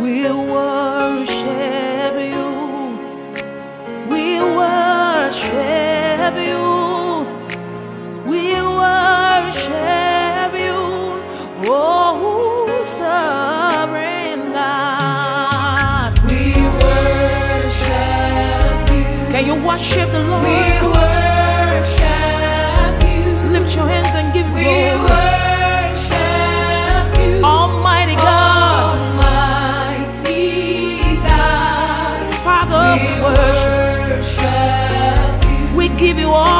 We worship you. We worship you. We worship you. Oh, sovereign God. We worship you. Can you worship the Lord? give you all